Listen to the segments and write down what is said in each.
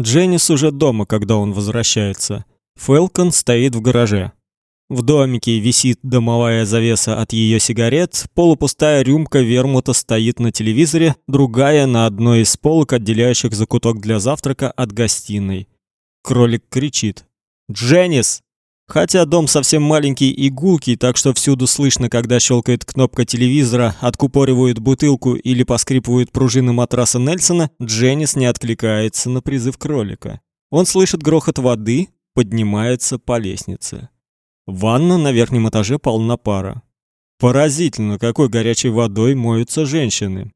Дженнис уже дома, когда он возвращается. Фелкон стоит в гараже. В домике висит дымовая завеса от ее сигарет, полупустая рюмка вермута стоит на телевизоре, другая на одной из полок, отделяющих закуток для завтрака от гостиной. Кролик кричит: "Дженнис!" Хотя дом совсем маленький и гулкий, так что всюду слышно, когда щелкает кнопка телевизора, откупоривают бутылку или поскрипывают пружины матраса Нельсона, Дженнис не откликается на призыв кролика. Он слышит грохот воды, поднимается по лестнице. Ванна на верхнем этаже полна пара. Поразительно, какой горячей водой моются женщины.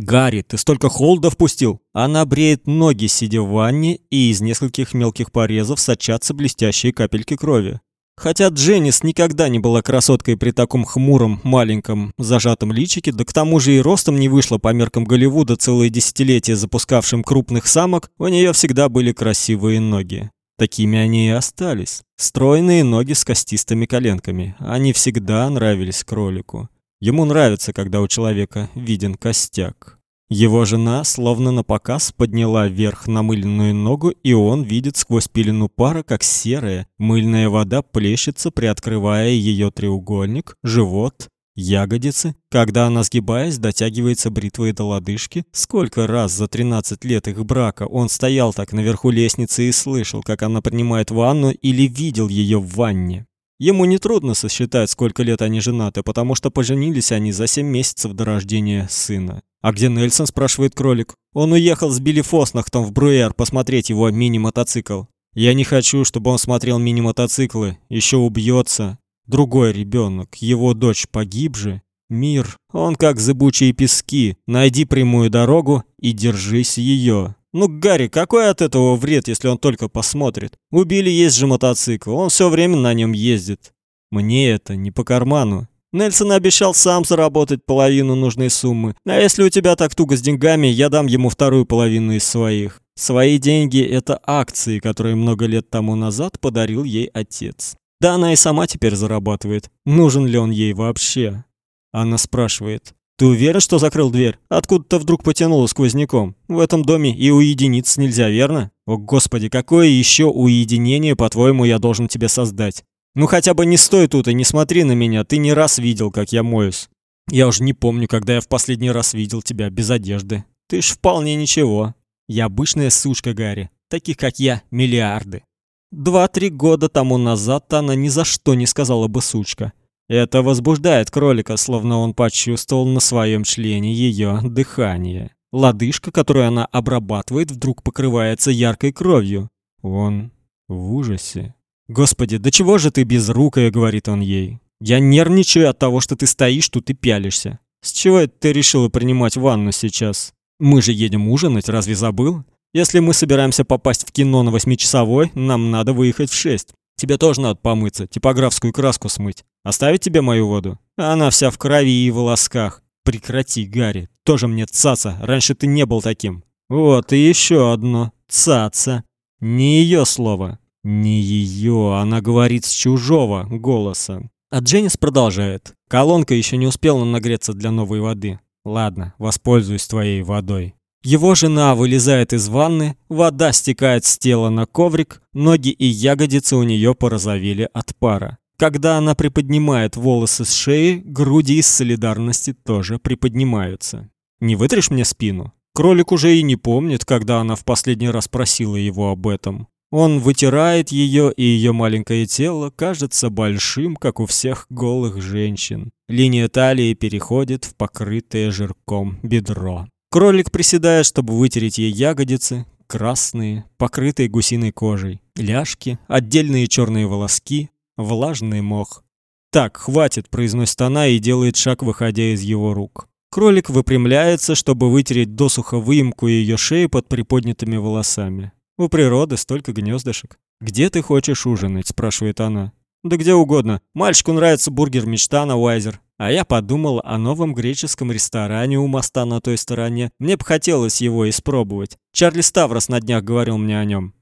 Гарри, ты столько холода впустил. Она бреет ноги, сидя в ванне, и из нескольких мелких порезов сочатся блестящие капельки крови. Хотя Дженнис никогда не была красоткой при таком хмуром, маленьком, зажатом личике, да к тому же и ростом не вышла по меркам Голливуда целые десятилетия запускавшим крупных самок, у нее всегда были красивые ноги. Такими они и остались. Стройные ноги с костистыми коленками. Они всегда нравились кролику. Ему нравится, когда у человека виден костяк. Его жена словно на показ подняла вверх намыленную ногу, и он видит сквозь пелену пара, как серая мыльная вода плещется, приоткрывая ее треугольник, живот, ягодицы, когда она, сгибаясь, дотягивается бритвой до лодыжки. Сколько раз за 13 лет их брака он стоял так наверху лестницы и слышал, как она принимает ванну или видел ее в ванне. Ему не трудно сосчитать, сколько лет они женаты, потому что поженились они за 7 месяцев до рождения сына. А где Нельсон, спрашивает кролик. Он уехал с Билли Фоснахтом в Бруэр посмотреть его мини-мотоцикл. Я не хочу, чтобы он смотрел мини-мотоциклы, еще убьется. Другой ребенок, его дочь погиб же. Мир, он как зыбучие пески. Найди прямую дорогу и держись ее. Ну, Гарри, какой от этого вред, если он только посмотрит? У Билли есть же мотоцикл, он все время на нем ездит. Мне это не по карману. Нельсон обещал сам заработать половину нужной суммы. А если у тебя так туго с деньгами, я дам ему вторую половину из своих. Свои деньги это акции, которые много лет тому назад подарил ей отец. Да она и сама теперь зарабатывает. Нужен ли он ей вообще? Она спрашивает: "Ты уверен, что закрыл дверь? Откуда-то вдруг потянуло сквозняком. В этом доме и уединиться нельзя, верно? О, господи, какое еще уединение, по-твоему, я должен тебе создать? Ну хотя бы не стой тут и не смотри на меня. Ты не раз видел, как я моюсь. Я уже не помню, когда я в последний раз видел тебя без одежды. Ты ж вполне ничего. Я обычная сучка, Гарри. Таких как я миллиарды. Два-три года тому назад она ни за что не сказала бы сучка. Это возбуждает кролика, словно он почувствовал на своем члене ее дыхание. Лодыжка, которую она обрабатывает, вдруг покрывается яркой кровью. Он в ужасе. «Господи, да чего же ты безрукая?» — говорит он ей. «Я нервничаю от того, что ты стоишь тут и пялишься. С чего это ты решила принимать ванну сейчас? Мы же едем ужинать, разве забыл? Если мы собираемся попасть в кино на восьмичасовой, нам надо выехать в шесть. Тебе тоже надо помыться, типографскую краску смыть. Оставить тебе мою воду? Она вся в крови и волосках. Прекрати, Гарри. Тоже мне цаца. Раньше ты не был таким. Вот и еще одно. Цаца. Не ее слово. Не ее. Она говорит с чужого голоса. А Дженнис продолжает. Колонка еще не успела нагреться для новой воды. Ладно, воспользуюсь твоей водой. Его жена вылезает из ванны, вода стекает с тела на коврик, ноги и ягодицы у нее порозовели от пара. Когда она приподнимает волосы с шеи, груди из солидарности тоже приподнимаются. Не вытрешь мне спину? Кролик уже и не помнит, когда она в последний раз просила его об этом. Он вытирает ее, и ее маленькое тело кажется большим, как у всех голых женщин. Линия талии переходит в покрытое жирком бедро. Кролик приседает, чтобы вытереть ей ягодицы, красные, покрытые гусиной кожей, ляжки, отдельные черные волоски, влажный мох. Так, хватит, произносит она и делает шаг, выходя из его рук. Кролик выпрямляется, чтобы вытереть досуха выемку ее шеи под приподнятыми волосами. У природы столько гнездышек. Где ты хочешь ужинать, спрашивает она. Да где угодно. Мальчику нравится бургер мечта на Уайзер. А я подумал о новом греческом ресторане у моста на той стороне. Мне бы хотелось его испробовать. Чарли Ставрос на днях говорил мне о нем.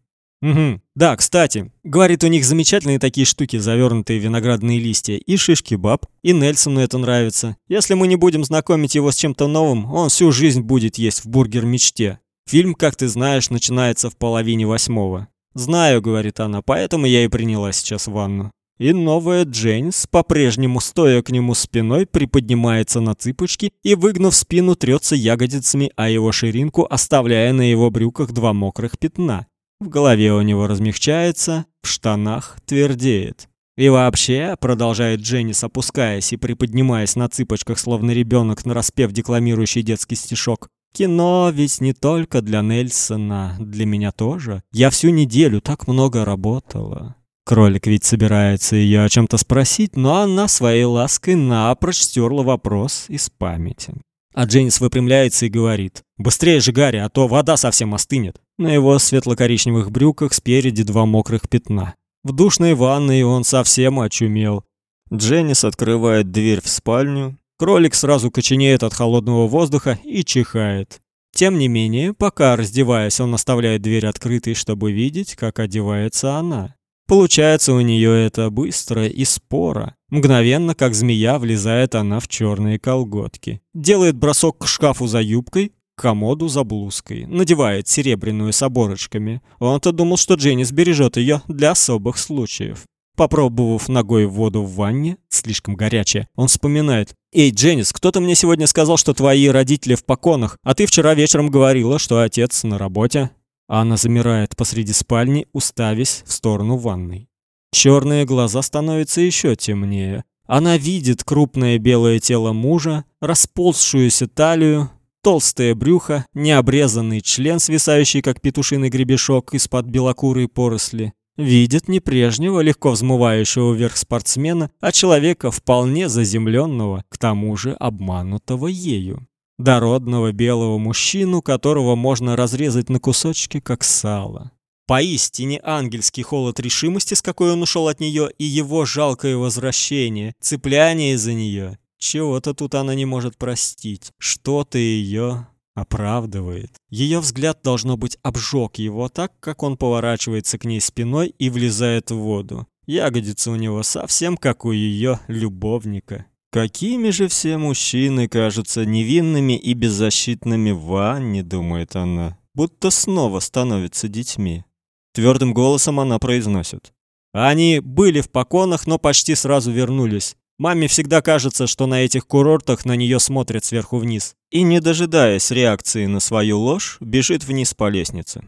Угу. Да, кстати, говорит, у них замечательные такие штуки, завернутые виноградные листья, и шишки баб, и Нельсону это нравится. Если мы не будем знакомить его с чем-то новым, он всю жизнь будет есть в бургер мечте. Фильм, как ты знаешь, начинается в половине восьмого. Знаю, говорит она, поэтому я и приняла сейчас ванну. И новая Джейнс, по-прежнему стоя к нему спиной, приподнимается на цыпочки и, выгнув спину, трется ягодицами о его ширинку, оставляя на его брюках два мокрых пятна. В голове у него размягчается, в штанах твердеет. И вообще, продолжает Дженнис, опускаясь и приподнимаясь на цыпочках, словно ребенок, нараспев декламирующий детский стишок. Кино ведь не только для Нельсона, для меня тоже. Я всю неделю так много работала. Кролик ведь собирается ее о чем то спросить, но она своей лаской напрочь стерла вопрос из памяти. А Дженнис выпрямляется и говорит: "Быстрее же, Гарри, а то вода совсем остынет". На его светло-коричневых брюках спереди два мокрых пятна. В душной ванной он совсем очумел. Дженнис открывает дверь в спальню. Кролик сразу коченеет от холодного воздуха и чихает. Тем не менее, пока раздеваясь, он оставляет дверь открытой, чтобы видеть, как одевается она. Получается у нее это быстро и споро. Мгновенно, как змея, влезает она в черные колготки. Делает бросок к шкафу за юбкой, комоду за блузкой, надевает серебряную с оборочками. Он-то думал, что Дженнис бережет ее для особых случаев. Попробовав ногой воду в ванне, слишком горячая, он вспоминает. «Эй, Дженнис, кто-то мне сегодня сказал, что твои родители в поконах, а ты вчера вечером говорила, что отец на работе». А она замирает посреди спальни, уставясь в сторону ванной. Черные глаза становятся еще темнее. Она видит крупное белое тело мужа, расползшуюся талию, толстое брюхо, необрезанный член, свисающий как петушиный гребешок из-под белокурой поросли. Видит не прежнего, легко взмывающего вверх спортсмена, а человека вполне заземленного, к тому же обманутого ею. Дородного белого мужчину, которого можно разрезать на кусочки, как сало. Поистине ангельский холод решимости, с какой он ушел от нее, и его жалкое возвращение, цепляние за нее, чего-то тут она не может простить. Что-то ее оправдывает. Ее взгляд должно быть обжег его так, как он поворачивается к ней спиной и влезает в воду. Ягодицы у него совсем как у ее любовника. Какими же все мужчины кажутся невинными и беззащитными в ванне, думает она, будто снова становятся детьми. Твердым голосом она произносит: "Они были в поконах, но почти сразу вернулись. Маме всегда кажется, что на этих курортах на нее смотрят сверху вниз, и не дожидаясь реакции на свою ложь, бежит вниз по лестнице.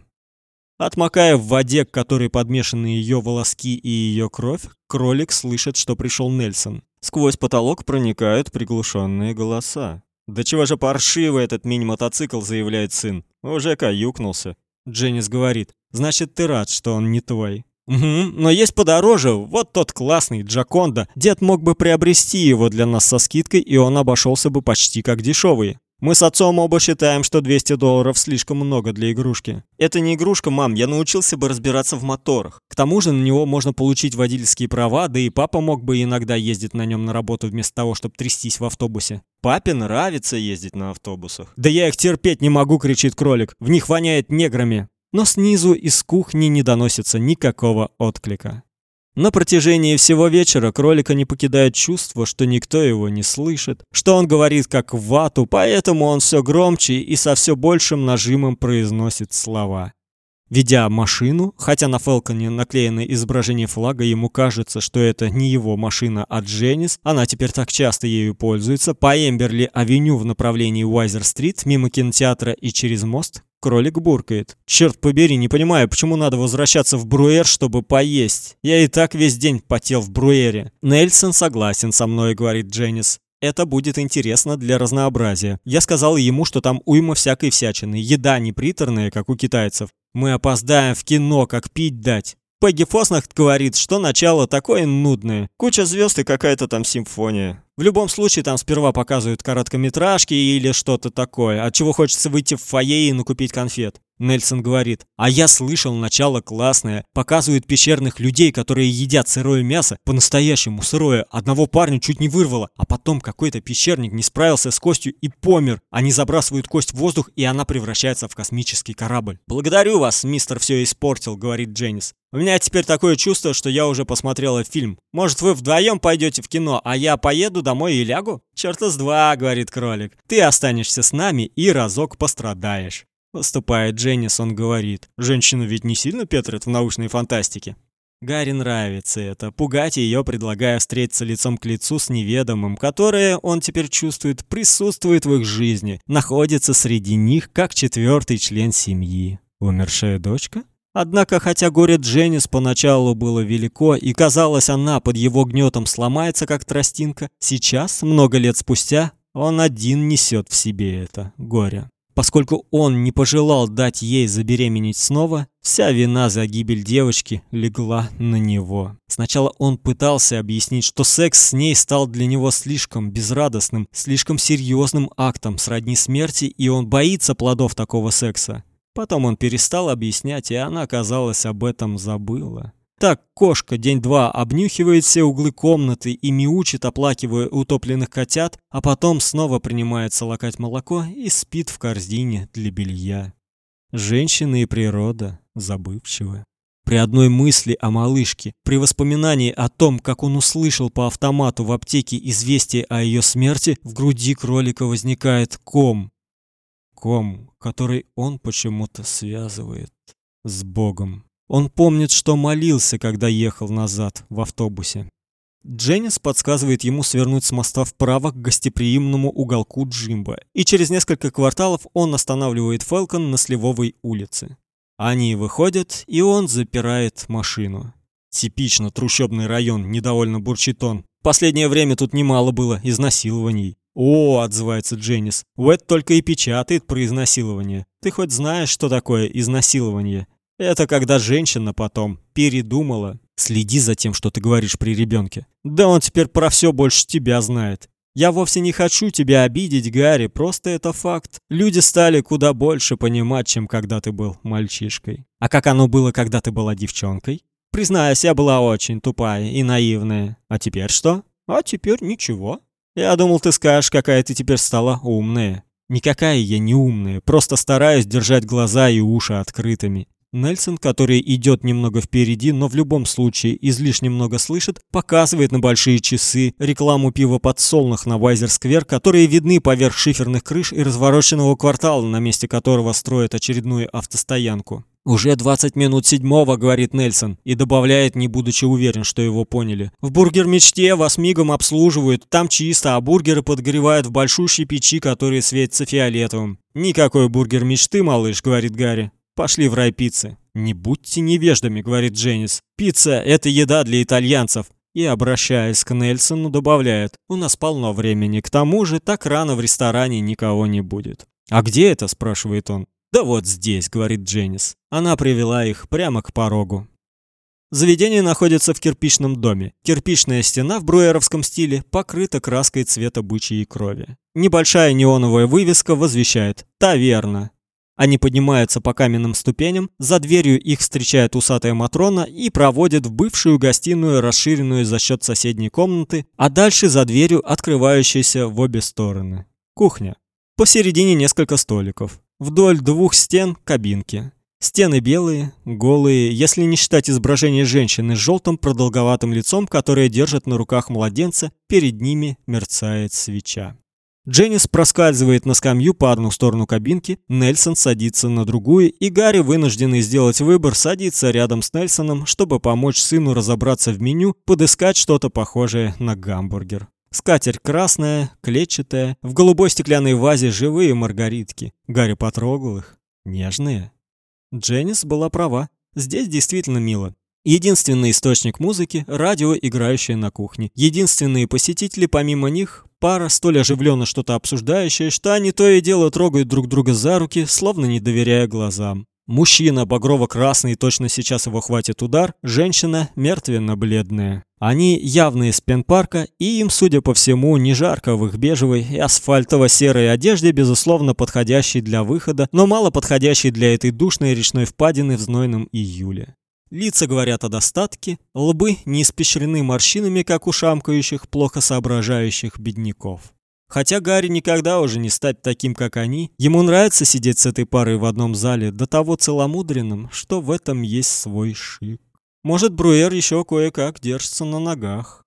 Отмокая в воде, к которой подмешаны ее волоски и ее кровь, кролик слышит, что пришел Нельсон. Сквозь потолок проникают приглушенные голоса. «Да чего же паршивый этот мини-мотоцикл», — заявляет сын. «Уже каюкнулся». Дженнис говорит, «Значит, ты рад, что он не твой». Угу, но есть подороже, вот тот классный Джаконда. Дед мог бы приобрести его для нас со скидкой, и он обошелся бы почти как дешевый. Мы с отцом оба считаем, что 200 долларов слишком много для игрушки. Это не игрушка, мам, я научился бы разбираться в моторах. К тому же на него можно получить водительские права, да и папа мог бы иногда ездить на нем на работу вместо того, чтобы трястись в автобусе. Папе нравится ездить на автобусах. Да я их терпеть не могу, кричит кролик. В них воняет неграми но снизу из кухни не доносится никакого отклика. На протяжении всего вечера кролика не покидает чувство, что никто его не слышит, что он говорит как вату, поэтому он все громче и со все большим нажимом произносит слова. Ведя машину, хотя на Фелконе наклеено изображение флага, ему кажется, что это не его машина, а Дженнис, она теперь так часто ею пользуется, по Эмберли-авеню в направлении Уайзер-стрит, мимо кинотеатра и через мост, кролик буркает. «Черт побери, не понимаю, почему надо возвращаться в Бруэр, чтобы поесть? Я и так весь день потел в Бруэре». «Нельсон согласен со мной», — говорит Дженнис. Это будет интересно для разнообразия. Я сказал ему, что там уйма всякой всячины, еда не приторная, как у китайцев. Мы опоздаем в кино, как пить дать. Пегги Фоснахт говорит, что начало такое нудное. Куча звезд и какая-то там симфония. В любом случае там сперва показывают короткометражки или что-то такое, от чего хочется выйти в фойе и накупить конфет. Нельсон говорит: "А я слышал, начало классное. Показывают пещерных людей, которые едят сырое мясо, по-настоящему сырое. Одного парня чуть не вырвало, а потом какой-то пещерник не справился с костью и помер. Они забрасывают кость в воздух, и она превращается в космический корабль. Благодарю вас, мистер все испортил", говорит Дженнис. У меня теперь такое чувство, что я уже посмотрела фильм. Может, вы вдвоем пойдете в кино, а я поеду домой и лягу? Чёрта с два, говорит кролик. Ты останешься с нами и разок пострадаешь. Выступает Дженнис, он говорит. Женщина ведь не сильно петрит в научной фантастике. Гарри нравится это, пугать ее, предлагая встретиться лицом к лицу с неведомым, которое, он теперь чувствует, присутствует в их жизни, находится среди них как четвертый член семьи. Умершая дочка? Однако, хотя горе Дженнис поначалу было велико, и казалось, она под его гнетом сломается, как тростинка, сейчас, много лет спустя, он один несет в себе это горе. Поскольку он не пожелал дать ей забеременеть снова, вся вина за гибель девочки легла на него. Сначала он пытался объяснить, что секс с ней стал для него слишком безрадостным, слишком серьезным актом сродни смерти, и он боится плодов такого секса. Потом он перестал объяснять, и она, казалось, об этом забыла. Так кошка день-два обнюхивает все углы комнаты и мяучит, оплакивая утопленных котят, а потом снова принимается лакать молоко и спит в корзине для белья. Женщина и природа забывчивы. При одной мысли о малышке, при воспоминании о том, как он услышал по автомату в аптеке известие о ее смерти, в груди кролика возникает ком, ком, который он почему-то связывает с Богом. Он помнит, что молился, когда ехал назад в автобусе. Дженнис подсказывает ему свернуть с моста вправо к гостеприимному уголку Джимба, и через несколько кварталов он останавливает Фелкон на Сливовой улице. Они выходят, и он запирает машину. Типично трущобный район, недовольно бурчит он. Последнее время тут немало было изнасилований. «О», — отзывается Дженнис, — «Уэт только и печатает про изнасилование. Ты хоть знаешь, что такое изнасилование? Это когда женщина потом передумала. Следи за тем, что ты говоришь при ребенке. Да он теперь про все больше тебя знает. Я вовсе не хочу тебя обидеть, Гарри, просто это факт. Люди стали куда больше понимать, чем когда ты был мальчишкой. А как оно было, когда ты была девчонкой? Признаюсь, я была очень тупая и наивная. А теперь что? А теперь ничего. Я думал, ты скажешь, какая ты теперь стала умная. Никакая я не умная, просто стараюсь держать глаза и уши открытыми. Нельсон, который идет немного впереди, но в любом случае излишне много слышит, показывает на большие часы рекламу пива подсолнух на Вайзер-сквер, которые видны поверх шиферных крыш и развороченного квартала, на месте которого строят очередную автостоянку. «Уже 20 минут седьмого», — говорит Нельсон, и добавляет, не будучи уверен, что его поняли. «В бургер-мечте вас мигом обслуживают, там чисто, а бургеры подогревают в большущей печи, которые светятся фиолетовым». «Никакой бургер мечты, малыш», — говорит Гарри. «Пошли в рай пиццы». «Не будьте невеждами», — говорит Дженнис. «Пицца — это еда для итальянцев». И, обращаясь к Нельсону, добавляет, «У нас полно времени, к тому же так рано в ресторане никого не будет». «А где это?» – спрашивает он. «Да вот здесь», — говорит Дженнис. Она привела их прямо к порогу. Заведение находится в кирпичном доме. Кирпичная стена в бруеровском стиле покрыта краской цвета бычьей крови. Небольшая неоновая вывеска возвещает «Таверна». Они поднимаются по каменным ступеням, за дверью их встречает усатая Матрона и проводит в бывшую гостиную, расширенную за счет соседней комнаты, а дальше за дверью, открывающейся в обе стороны. Кухня. Посередине несколько столиков. Вдоль двух стен кабинки. Стены белые, голые, если не считать изображение женщины с желтым продолговатым лицом, которая держит на руках младенца, перед ними мерцает свеча. Дженнис проскальзывает на скамью по одну сторону кабинки, Нельсон садится на другую, и Гарри, вынужденный сделать выбор, садится рядом с Нельсоном, чтобы помочь сыну разобраться в меню, подыскать что-то похожее на гамбургер. Скатерть красная, клетчатая, в голубой стеклянной вазе живые маргаритки. Гарри потрогал их. Нежные. Дженнис была права. Здесь действительно мило. Единственный источник музыки – радио, играющее на кухне. Единственные посетители помимо них – пара, столь оживленно что-то обсуждающая, что они то и дело трогают друг друга за руки, словно не доверяя глазам. Мужчина багрово-красный, точно сейчас его хватит удар, женщина мертвенно-бледная. Они явно из пенпарка, и им, судя по всему, не жарко в их бежевой и асфальтово-серой одежде, безусловно подходящей для выхода, но мало подходящей для этой душной речной впадины в знойном июле. Лица говорят о достатке, лбы не испещрены морщинами, как у шамкающих, плохо соображающих бедняков. Хотя Гарри никогда уже не стать таким, как они, ему нравится сидеть с этой парой в одном зале, до того целомудренным, что в этом есть свой шик. Может, Бруер еще кое-как держится на ногах.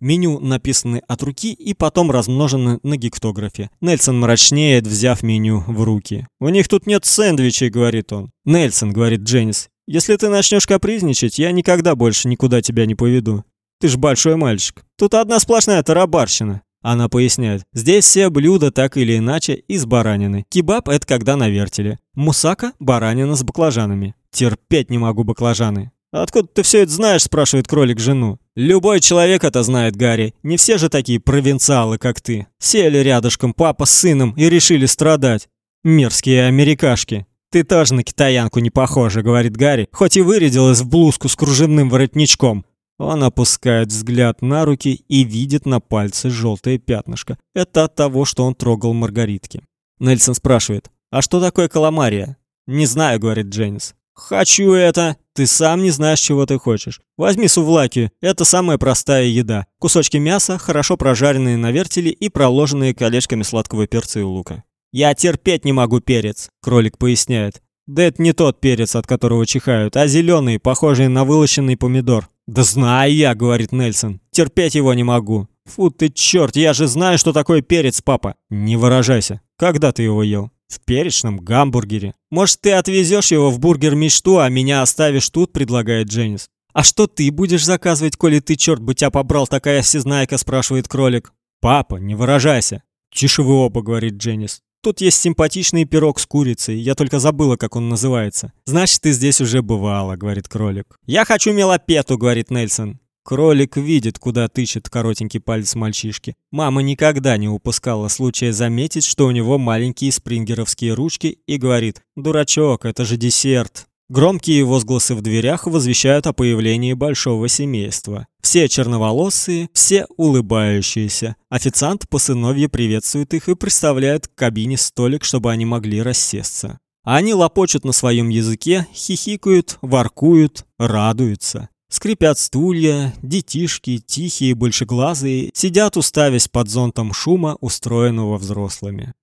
Меню написаны от руки и потом размножены на гектографе. Нельсон мрачнеет, взяв меню в руки. «У них тут нет сэндвичей», — говорит он. «Нельсон», — говорит Дженнис, — «если ты начнешь капризничать, я никогда больше никуда тебя не поведу. Ты ж большой мальчик. Тут одна сплошная тарабарщина». Она поясняет, здесь все блюда так или иначе из баранины. Кебаб – это когда на вертеле. Мусака – баранина с баклажанами. Терпеть не могу баклажаны. «Откуда ты все это знаешь?» – спрашивает кролик жену. «Любой человек это знает, Гарри. Не все же такие провинциалы, как ты. Сели рядышком папа с сыном и решили страдать. Мерзкие америкашки». «Ты тоже на китаянку не похожа», — говорит Гарри, хоть и вырядилась в блузку с кружевным воротничком. Он опускает взгляд на руки и видит на пальце желтое пятнышко. Это от того, что он трогал маргаритки. Нельсон спрашивает, «А что такое каламария?» «Не знаю», — говорит Дженнис. «Хочу это!» Ты сам не знаешь, чего ты хочешь. Возьми сувлаки. Это самая простая еда. Кусочки мяса, хорошо прожаренные на вертеле и проложенные колечками сладкого перца и лука. Я терпеть не могу перец, кролик поясняет. Да это не тот перец, от которого чихают, а зеленый, похожий на вылощенный помидор. Да знаю я, говорит Нельсон. Терпеть его не могу. Фу ты черт, я же знаю, что такое перец, папа. Не выражайся. Когда ты его ел? В перечном гамбургере. Может, ты отвезешь его в бургер мечту, а меня оставишь тут, предлагает Дженнис. А что ты будешь заказывать, коли ты, черт бы тебя побрал, такая всезнайка, спрашивает кролик. Папа, не выражайся. Тише вы оба, говорит Дженнис. Тут есть симпатичный пирог с курицей, я только забыла, как он называется. Значит, ты здесь уже бывала, говорит кролик. Я хочу мелопету, говорит Нельсон. Кролик видит, куда тычет коротенький палец мальчишки. Мама никогда не упускала случая заметить, что у него маленькие спрингеровские ручки, и говорит «Дурачок, это же десерт». Громкие возгласы в дверях возвещают о появлении большого семейства. Все черноволосые, все улыбающиеся. Официант по сыновье приветствует их и представляет к кабине столик, чтобы они могли рассесться. Они лопочут на своем языке, хихикают, воркуют, радуются. Скрипят стулья, детишки, тихие, большеглазые, сидят, уставясь под зонтом шума, устроенного взрослыми.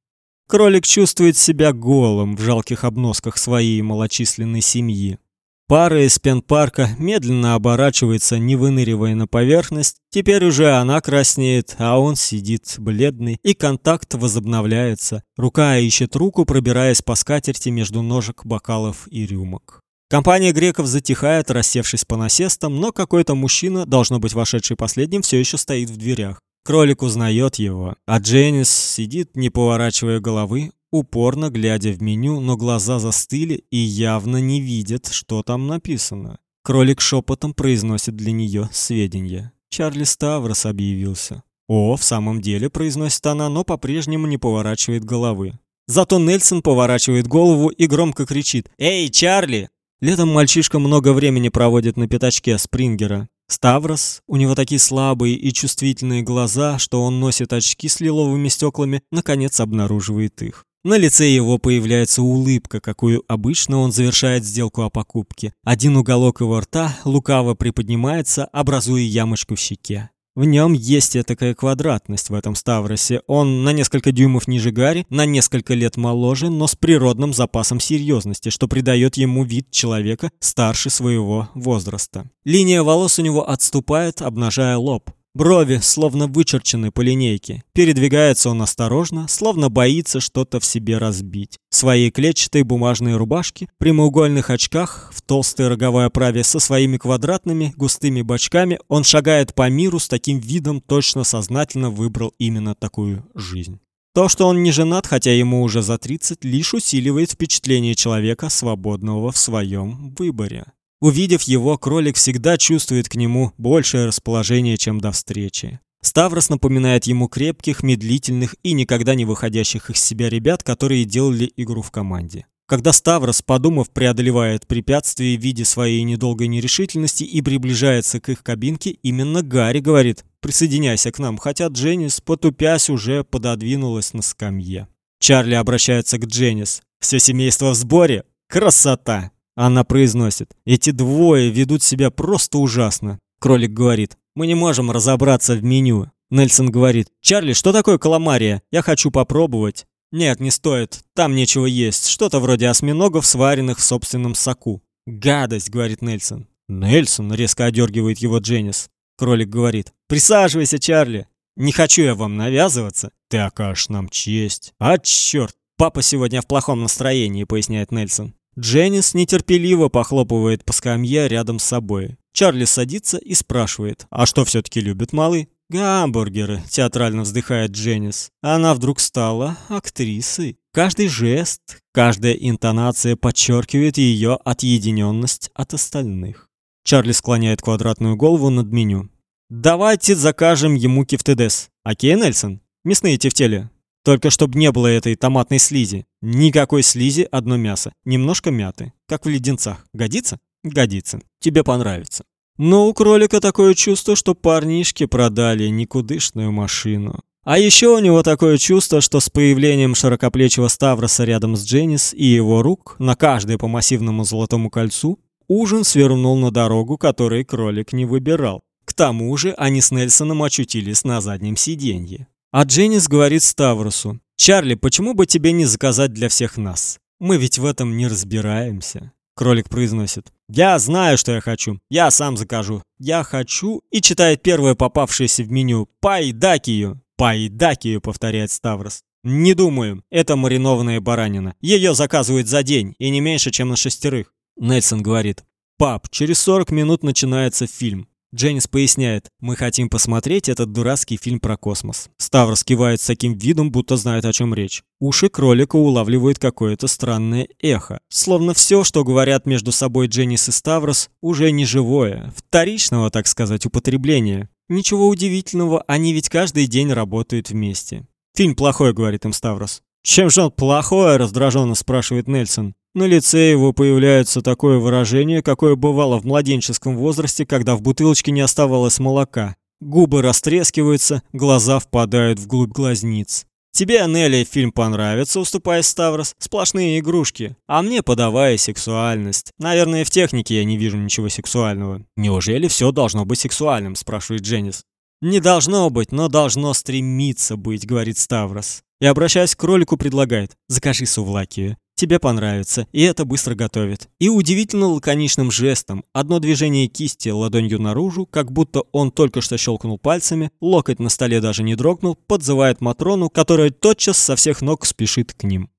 Кролик чувствует себя голым в жалких обносках своей малочисленной семьи. Пара из пенпарка медленно оборачивается, не выныривая на поверхность. Теперь уже она краснеет, а он сидит бледный, и контакт возобновляется. Рука ищет руку, пробираясь по скатерти между ножек, бокалов и рюмок. Компания греков затихает, рассевшись по насестам, но какой-то мужчина, должно быть вошедший последним, все еще стоит в дверях. Кролик узнает его, а Дженнис сидит, не поворачивая головы, упорно глядя в меню, но глаза застыли и явно не видят, что там написано. Кролик шепотом произносит для нее сведения. Чарли Ставрос объявился. «О, в самом деле», — произносит она, но по-прежнему не поворачивает головы. Зато Нельсон поворачивает голову и громко кричит «Эй, Чарли!» Летом мальчишка много времени проводит на пятачке Спрингера. Ставрос, у него такие слабые и чувствительные глаза, что он носит очки с лиловыми стеклами, наконец обнаруживает их. На лице его появляется улыбка, какую обычно он завершает сделку о покупке. Один уголок его рта лукаво приподнимается, образуя ямочку в щеке. В нем есть такая квадратность в этом Ставросе. Он на несколько дюймов ниже Гарри, на несколько лет моложе, но с природным запасом серьезности, что придает ему вид человека старше своего возраста. Линия волос у него отступает, обнажая лоб. Брови словно вычерчены по линейке. Передвигается он осторожно, словно боится что-то в себе разбить. В своей клетчатой бумажной рубашке, прямоугольных очках, в толстой роговой оправе со своими квадратными густыми бочками он шагает по миру с таким видом, точно сознательно выбрал именно такую жизнь. То, что он не женат, хотя ему уже за 30, лишь усиливает впечатление человека, свободного в своем выборе. Увидев его, кролик всегда чувствует к нему большее расположение, чем до встречи. Ставрос напоминает ему крепких, медлительных и никогда не выходящих из себя ребят, которые делали игру в команде. Когда Ставрос, подумав, преодолевает препятствие в виде своей недолгой нерешительности и приближается к их кабинке, именно Гарри говорит «Присоединяйся к нам», хотя Дженнис, потупясь, уже пододвинулась на скамье. Чарли обращается к Дженнис. «Все семейство в сборе? Красота!» Она произносит. Эти двое ведут себя просто ужасно. Кролик говорит. Мы не можем разобраться в меню. Нельсон говорит. Чарли, что такое каламария? Я хочу попробовать. Нет, не стоит. Там нечего есть. Что-то вроде осьминогов, сваренных в собственном соку. Гадость, говорит Нельсон. Нельсон резко одергивает его Дженнис. Кролик говорит. Присаживайся, Чарли. Не хочу я вам навязываться. Ты окажешь нам честь. А чёрт, папа сегодня в плохом настроении, поясняет Нельсон. Дженнис нетерпеливо похлопывает по скамье рядом с собой. Чарли садится и спрашивает: "А что все таки любит малый?" «Гамбургеры», — театрально вздыхает Дженнис. Она вдруг стала актрисой. Каждый жест, каждая интонация подчеркивает ее отъединенность от остальных. Чарли склоняет квадратную голову над меню. «Давайте закажем ему кефтедес. Окей, Нельсон? Мясные тефтели. Только чтобы не было этой томатной слизи. Никакой слизи, одно мясо. Немножко мяты. Как в леденцах. Годится? Годится. Тебе понравится». Но у кролика такое чувство, что парнишки продали никудышную машину. А еще у него такое чувство, что с появлением широкоплечего Ставроса рядом с Дженнис и его рук на каждой по массивному золотому кольцу ужин свернул на дорогу, которой кролик не выбирал. К тому же они с Нельсоном очутились на заднем сиденье. А Дженнис говорит Ставросу: "Чарли, почему бы тебе не заказать для всех нас? Мы ведь в этом не разбираемся". Кролик произносит: "Я знаю, что я хочу. Я сам закажу. Я хочу" и читает первое попавшееся в меню: "Пайдакию". «Пайдакию», — повторяет Ставрос. «Не думаю. Это маринованная баранина. Ее заказывают за день, и не меньше, чем на шестерых». Нельсон говорит. «Пап, через 40 минут начинается фильм. Дженнис поясняет, мы хотим посмотреть этот дурацкий фильм про космос. Ставрос кивает с таким видом, будто знает, о чем речь. Уши кролика улавливают какое-то странное эхо. Словно все, что говорят между собой Дженнис и Ставрос, уже не живое, вторичного, так сказать, употребления. Ничего удивительного, они ведь каждый день работают вместе. Фильм плохой, говорит им Ставрос. Чем же он плохой, раздраженно спрашивает Нельсон. На лице его появляется такое выражение, какое бывало в младенческом возрасте, когда в бутылочке не оставалось молока. Губы растрескиваются, глаза впадают вглубь глазниц. Тебе, Нелли, фильм понравится, уступая Ставрос. Сплошные игрушки. А мне подавая сексуальность. Наверное, в технике я не вижу ничего сексуального. Неужели все должно быть сексуальным, спрашивает Дженнис. Не должно быть, но должно стремиться быть, говорит Ставрос. И обращаясь к кролику, предлагает: "Закажи сувлакию. Тебе понравится, и это быстро готовит". И удивительно лаконичным жестом, одно движение кисти ладонью наружу, как будто он только что щелкнул пальцами, локоть на столе даже не дрогнул, подзывает Матрону, которая тотчас со всех ног спешит к ним.